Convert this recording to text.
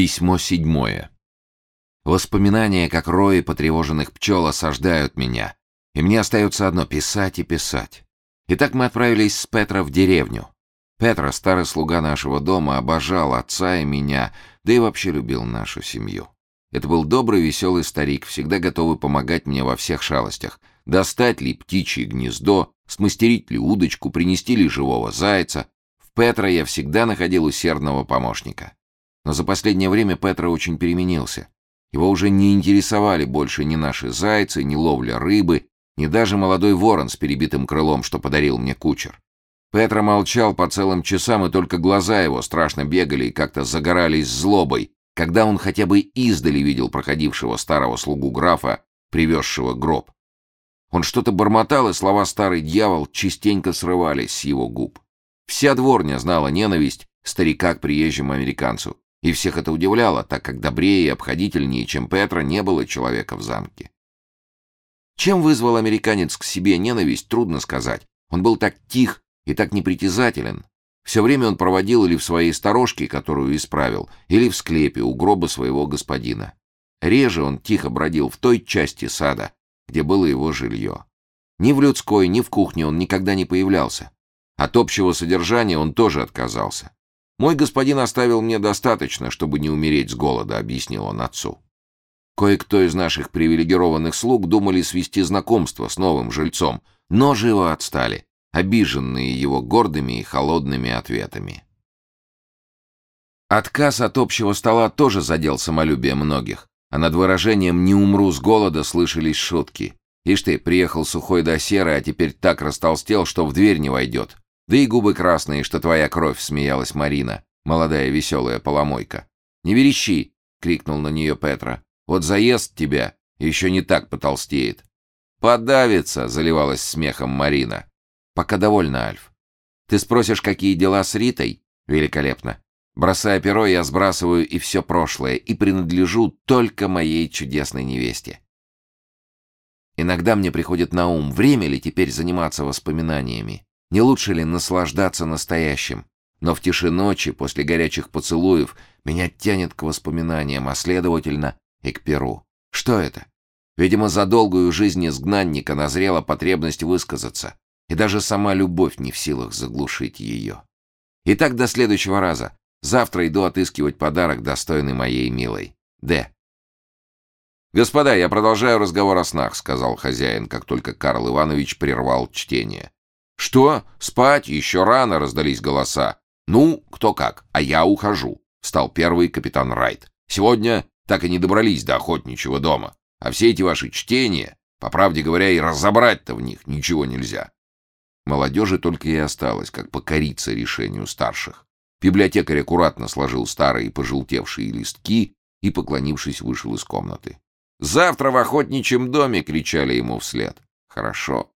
Письмо седьмое. Воспоминания, как рои потревоженных пчел, осаждают меня, и мне остается одно — писать и писать. Итак, мы отправились с Петра в деревню. Петра, старый слуга нашего дома, обожал отца и меня, да и вообще любил нашу семью. Это был добрый, веселый старик, всегда готовый помогать мне во всех шалостях. Достать ли птичье гнездо, смастерить ли удочку, принести ли живого зайца. В Петра я всегда находил усердного помощника. Но за последнее время Петра очень переменился. Его уже не интересовали больше ни наши зайцы, ни ловля рыбы, ни даже молодой ворон с перебитым крылом, что подарил мне кучер. Петра молчал по целым часам, и только глаза его страшно бегали и как-то загорались злобой, когда он хотя бы издали видел проходившего старого слугу графа, привезшего гроб. Он что-то бормотал, и слова «старый дьявол» частенько срывались с его губ. Вся дворня знала ненависть старика к приезжему американцу, и всех это удивляло, так как добрее и обходительнее, чем Петра, не было человека в замке. Чем вызвал американец к себе ненависть, трудно сказать. Он был так тих и так непритязателен. Все время он проводил или в своей сторожке, которую исправил, или в склепе у гроба своего господина. Реже он тихо бродил в той части сада, где было его жилье. Ни в людской, ни в кухне он никогда не появлялся. От общего содержания он тоже отказался. «Мой господин оставил мне достаточно, чтобы не умереть с голода», — объяснил он отцу. Кое-кто из наших привилегированных слуг думали свести знакомство с новым жильцом, но живо отстали, обиженные его гордыми и холодными ответами. Отказ от общего стола тоже задел самолюбие многих, а над выражением «не умру с голода» слышались шутки. Ишь ты, приехал сухой до серы, а теперь так растолстел, что в дверь не войдет. Да и губы красные, что твоя кровь, смеялась Марина, молодая веселая поломойка. «Не верещи!» — крикнул на нее Петра. «Вот заест тебя, еще не так потолстеет». «Подавится!» — заливалась смехом Марина. «Пока довольна, Альф. Ты спросишь, какие дела с Ритой? Великолепно. Бросая перо, я сбрасываю и все прошлое, и принадлежу только моей чудесной невесте. Иногда мне приходит на ум, время ли теперь заниматься воспоминаниями. Не лучше ли наслаждаться настоящим? Но в тиши ночи, после горячих поцелуев, меня тянет к воспоминаниям, а следовательно и к перу. Что это? Видимо, за долгую жизнь изгнанника назрела потребность высказаться, и даже сама любовь не в силах заглушить ее. Итак, до следующего раза. Завтра иду отыскивать подарок, достойный моей милой. Д. «Господа, я продолжаю разговор о снах», — сказал хозяин, как только Карл Иванович прервал чтение. «Что? Спать? Еще рано!» — раздались голоса. «Ну, кто как, а я ухожу», — стал первый капитан Райт. «Сегодня так и не добрались до охотничьего дома. А все эти ваши чтения, по правде говоря, и разобрать-то в них ничего нельзя». Молодежи только и осталось, как покориться решению старших. Библиотекарь аккуратно сложил старые пожелтевшие листки и, поклонившись, вышел из комнаты. «Завтра в охотничьем доме!» — кричали ему вслед. «Хорошо.